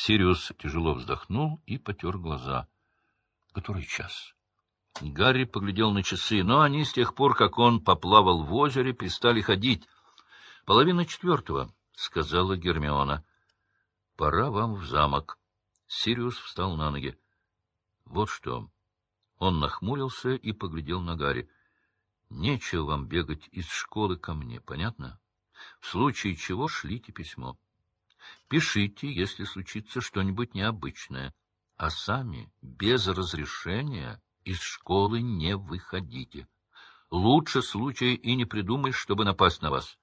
Сириус тяжело вздохнул и потер глаза. Который час? Гарри поглядел на часы, но они с тех пор, как он поплавал в озере, перестали ходить. — Половина четвертого, — сказала Гермиона. — Пора вам в замок. Сириус встал на ноги. — Вот что. Он нахмурился и поглядел на Гарри. — Нечего вам бегать из школы ко мне, понятно? В случае чего шлите письмо. Пишите, если случится что-нибудь необычное, а сами без разрешения из школы не выходите. Лучше случая и не придумаешь, чтобы напасть на вас.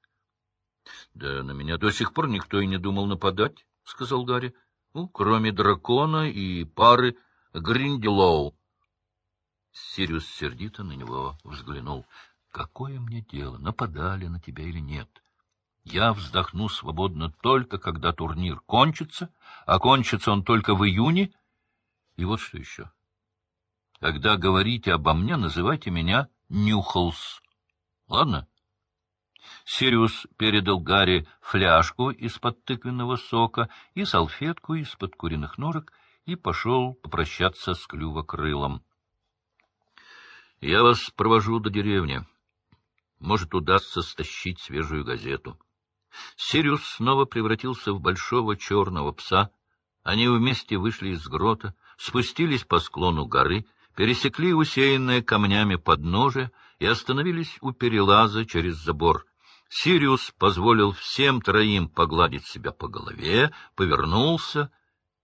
— Да на меня до сих пор никто и не думал нападать, — сказал Гарри. — Ну, кроме дракона и пары Гринделоу. Сириус сердито на него взглянул. — Какое мне дело, нападали на тебя или нет? Я вздохну свободно только, когда турнир кончится, а кончится он только в июне. И вот что еще. Когда говорите обо мне, называйте меня Нюхалс. Ладно? Сириус передал Гарри фляжку из-под тыквенного сока и салфетку из-под куриных норок и пошел попрощаться с клювокрылом. — Я вас провожу до деревни. Может, удастся стащить свежую газету. Сириус снова превратился в большого черного пса. Они вместе вышли из грота, спустились по склону горы пересекли усеянное камнями подножие и остановились у перелаза через забор. Сириус позволил всем троим погладить себя по голове, повернулся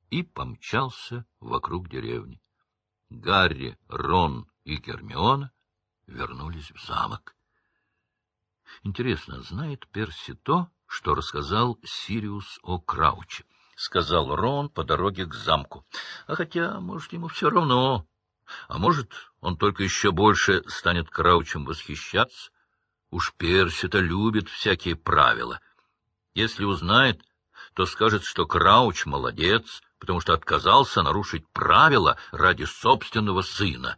и помчался вокруг деревни. Гарри, Рон и Гермиона вернулись в замок. Интересно, знает Перси то, что рассказал Сириус о Крауче? — сказал Рон по дороге к замку. — А хотя, может, ему все равно. А может, он только еще больше станет Краучем восхищаться? Уж Перси-то любит всякие правила. Если узнает, то скажет, что Крауч молодец, потому что отказался нарушить правила ради собственного сына.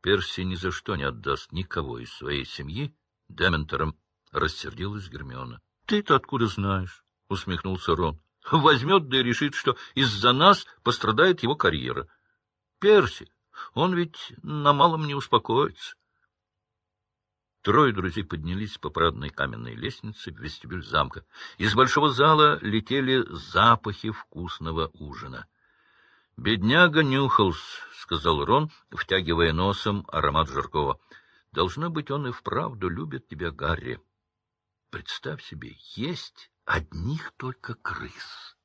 Перси ни за что не отдаст никого из своей семьи Дементорам, — рассердилась Гермиона. — Ты-то откуда знаешь? — усмехнулся Рон. — Возьмет да и решит, что из-за нас пострадает его карьера. Перси, он ведь на малом не успокоится. Трое друзей поднялись по парадной каменной лестнице в вестибюль замка. Из большого зала летели запахи вкусного ужина. — Бедняга Нюхалс, — сказал Рон, втягивая носом аромат жаркого. — Должно быть, он и вправду любит тебя, Гарри. Представь себе, есть одних только крыс.